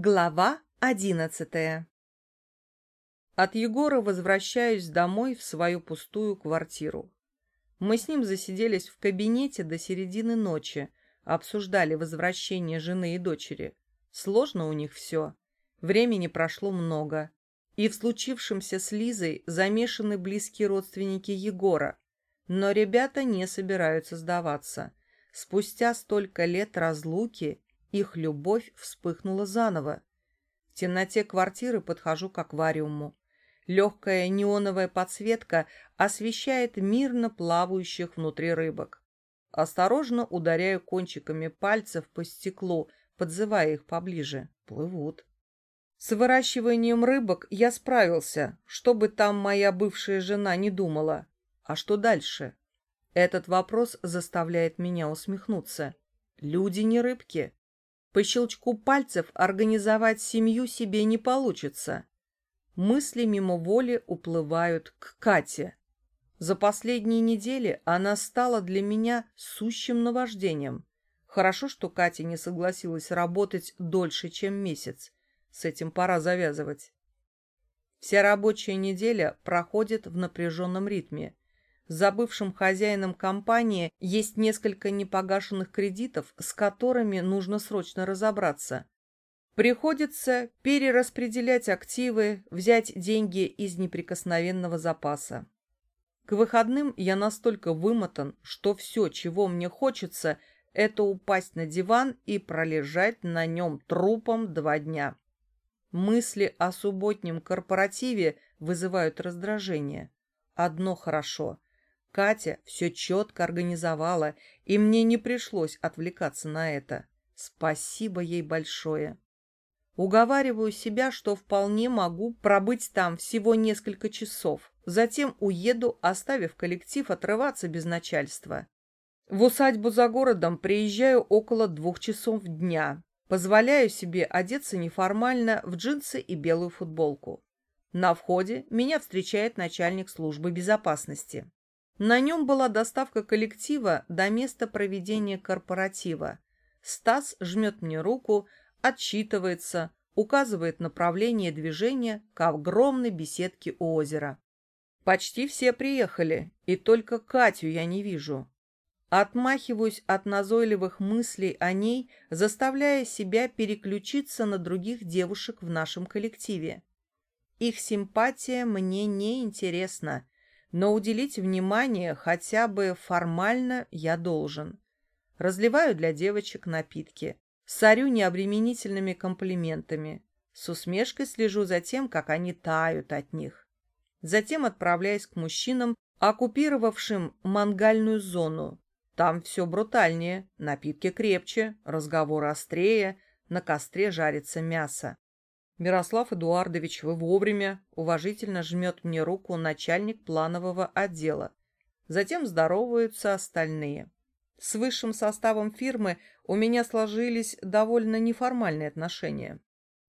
Глава одиннадцатая От Егора возвращаюсь домой в свою пустую квартиру. Мы с ним засиделись в кабинете до середины ночи, обсуждали возвращение жены и дочери. Сложно у них все. Времени прошло много. И в случившемся с Лизой замешаны близкие родственники Егора. Но ребята не собираются сдаваться. Спустя столько лет разлуки их любовь вспыхнула заново. В темноте квартиры подхожу к аквариуму. Легкая неоновая подсветка освещает мирно плавающих внутри рыбок. Осторожно ударяю кончиками пальцев по стеклу, подзывая их поближе. Плывут. С выращиванием рыбок я справился, что бы там моя бывшая жена не думала. А что дальше? Этот вопрос заставляет меня усмехнуться. Люди не рыбки. По щелчку пальцев организовать семью себе не получится. Мысли мимо воли уплывают к Кате. За последние недели она стала для меня сущим наваждением. Хорошо, что Катя не согласилась работать дольше, чем месяц. С этим пора завязывать. Вся рабочая неделя проходит в напряженном ритме. За бывшим хозяином компании есть несколько непогашенных кредитов, с которыми нужно срочно разобраться. Приходится перераспределять активы, взять деньги из неприкосновенного запаса. К выходным я настолько вымотан, что все, чего мне хочется, это упасть на диван и пролежать на нем трупом два дня. Мысли о субботнем корпоративе вызывают раздражение. Одно хорошо. Катя все четко организовала, и мне не пришлось отвлекаться на это. Спасибо ей большое. Уговариваю себя, что вполне могу пробыть там всего несколько часов. Затем уеду, оставив коллектив отрываться без начальства. В усадьбу за городом приезжаю около двух часов дня. Позволяю себе одеться неформально в джинсы и белую футболку. На входе меня встречает начальник службы безопасности. На нем была доставка коллектива до места проведения корпоратива. Стас жмет мне руку, отчитывается, указывает направление движения к огромной беседке у озера. Почти все приехали, и только Катю я не вижу. Отмахиваюсь от назойливых мыслей о ней, заставляя себя переключиться на других девушек в нашем коллективе. Их симпатия мне не интересна, но уделить внимание хотя бы формально я должен. Разливаю для девочек напитки, сорю необременительными комплиментами, с усмешкой слежу за тем, как они тают от них. Затем отправляюсь к мужчинам, оккупировавшим мангальную зону. Там все брутальнее, напитки крепче, разговоры острее, на костре жарится мясо. Мирослав Эдуардович, вы вовремя, уважительно жмет мне руку начальник планового отдела. Затем здороваются остальные. С высшим составом фирмы у меня сложились довольно неформальные отношения.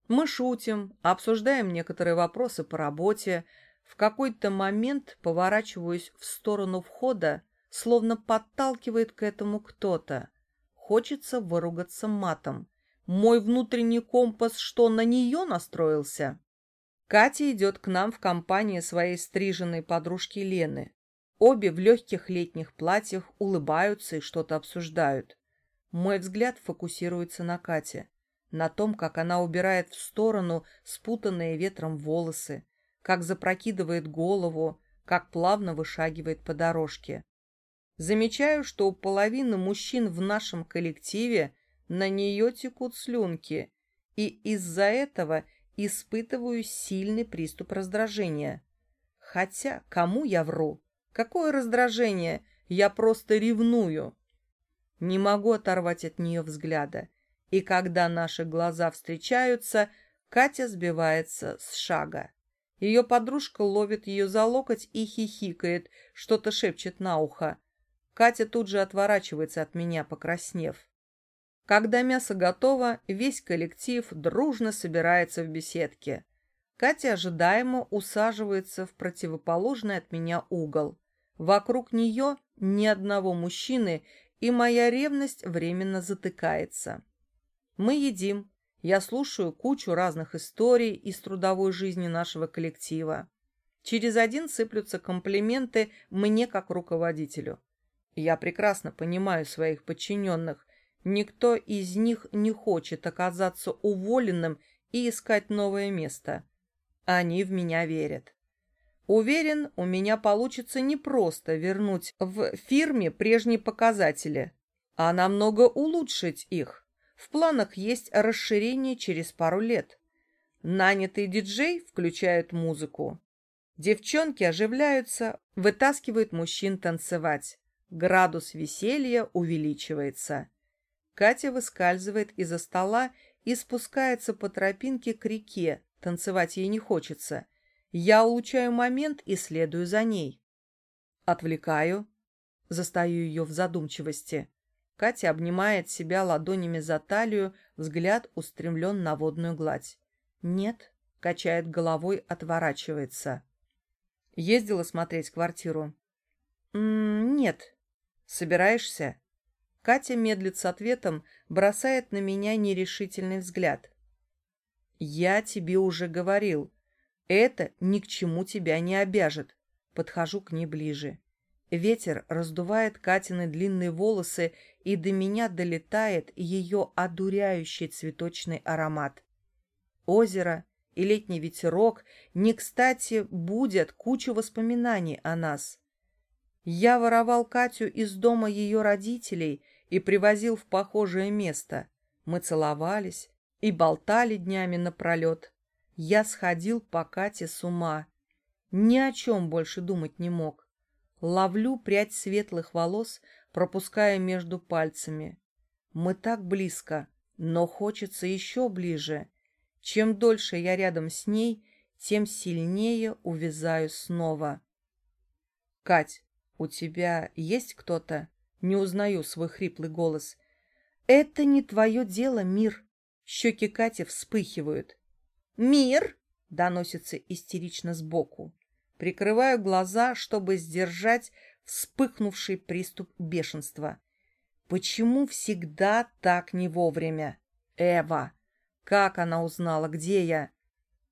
Мы шутим, обсуждаем некоторые вопросы по работе. В какой-то момент поворачиваюсь в сторону входа, словно подталкивает к этому кто-то. Хочется выругаться матом. Мой внутренний компас что, на нее настроился? Катя идет к нам в компании своей стриженной подружки Лены. Обе в легких летних платьях улыбаются и что-то обсуждают. Мой взгляд фокусируется на Кате, на том, как она убирает в сторону спутанные ветром волосы, как запрокидывает голову, как плавно вышагивает по дорожке. Замечаю, что у половины мужчин в нашем коллективе на нее текут слюнки, и из-за этого испытываю сильный приступ раздражения. Хотя кому я вру? Какое раздражение? Я просто ревную. Не могу оторвать от нее взгляда. И когда наши глаза встречаются, Катя сбивается с шага. Ее подружка ловит ее за локоть и хихикает, что-то шепчет на ухо. Катя тут же отворачивается от меня, покраснев. Когда мясо готово, весь коллектив дружно собирается в беседке. Катя ожидаемо усаживается в противоположный от меня угол. Вокруг нее ни одного мужчины, и моя ревность временно затыкается. Мы едим. Я слушаю кучу разных историй из трудовой жизни нашего коллектива. Через один сыплются комплименты мне как руководителю. Я прекрасно понимаю своих подчиненных. Никто из них не хочет оказаться уволенным и искать новое место. Они в меня верят. Уверен, у меня получится не просто вернуть в фирме прежние показатели, а намного улучшить их. В планах есть расширение через пару лет. Нанятый диджей включает музыку. Девчонки оживляются, вытаскивают мужчин танцевать. Градус веселья увеличивается. Катя выскальзывает из-за стола и спускается по тропинке к реке. Танцевать ей не хочется. Я улучшаю момент и следую за ней. Отвлекаю. Застаю ее в задумчивости. Катя обнимает себя ладонями за талию, взгляд устремлен на водную гладь. «Нет», — качает головой, отворачивается. Ездила смотреть квартиру. «М -м, «Нет». «Собираешься?» Катя медлит с ответом, бросает на меня нерешительный взгляд. «Я тебе уже говорил, это ни к чему тебя не обяжет. Подхожу к ней ближе. Ветер раздувает Катины длинные волосы, и до меня долетает ее одуряющий цветочный аромат. Озеро и летний ветерок не кстати будет кучу воспоминаний о нас. Я воровал Катю из дома ее родителей и привозил в похожее место. Мы целовались и болтали днями напролет. Я сходил по Кате с ума. Ни о чем больше думать не мог. Ловлю прядь светлых волос, пропуская между пальцами. Мы так близко, но хочется еще ближе. Чем дольше я рядом с ней, тем сильнее увязаю снова. «Кать, у тебя есть кто-то?» Не узнаю свой хриплый голос. «Это не твое дело, мир!» Щеки Кати вспыхивают. «Мир!» — доносится истерично сбоку. Прикрываю глаза, чтобы сдержать вспыхнувший приступ бешенства. Почему всегда так не вовремя? Эва! Как она узнала, где я?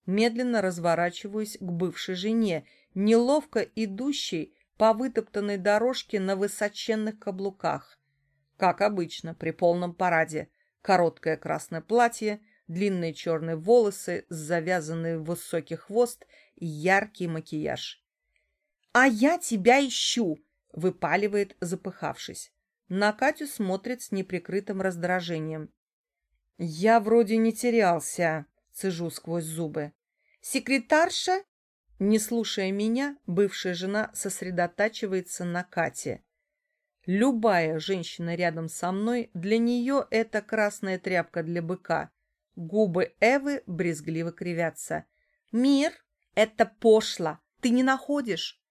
Медленно разворачиваюсь к бывшей жене, неловко идущей по вытоптанной дорожке на высоченных каблуках. Как обычно, при полном параде. Короткое красное платье, длинные черные волосы, завязанный в высокий хвост и яркий макияж. «А я тебя ищу!» — выпаливает, запыхавшись. На Катю смотрит с неприкрытым раздражением. «Я вроде не терялся», — цежу сквозь зубы. «Секретарша?» Не слушая меня, бывшая жена сосредотачивается на Кате. Любая женщина рядом со мной, для нее это красная тряпка для быка. Губы Эвы брезгливо кривятся. «Мир, это пошло! Ты не находишь?»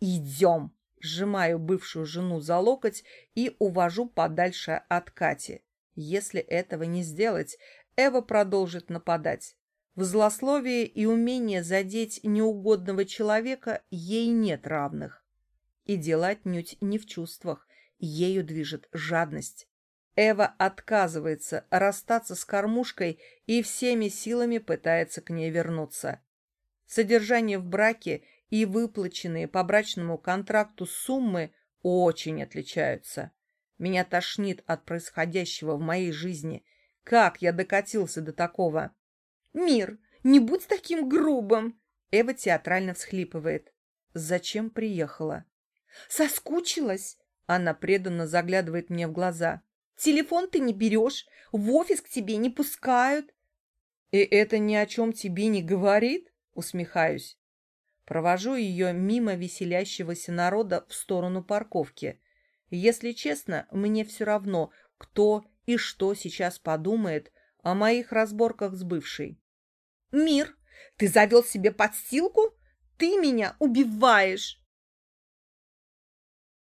«Идем!» Сжимаю бывшую жену за локоть и увожу подальше от Кати. Если этого не сделать, Эва продолжит нападать. В злословии и умении задеть неугодного человека ей нет равных. И дело отнюдь не в чувствах, ею движет жадность. Эва отказывается расстаться с кормушкой и всеми силами пытается к ней вернуться. Содержание в браке и выплаченные по брачному контракту суммы очень отличаются. Меня тошнит от происходящего в моей жизни. Как я докатился до такого? «Мир, не будь таким грубым!» Эва театрально всхлипывает. «Зачем приехала?» «Соскучилась!» Она преданно заглядывает мне в глаза. Телефон ты не берешь, в офис к тебе не пускают. И это ни о чем тебе не говорит? Усмехаюсь. Провожу ее мимо веселящегося народа в сторону парковки. Если честно, мне все равно, кто и что сейчас подумает о моих разборках с бывшей. «Мир, ты завел себе подстилку? Ты меня убиваешь!»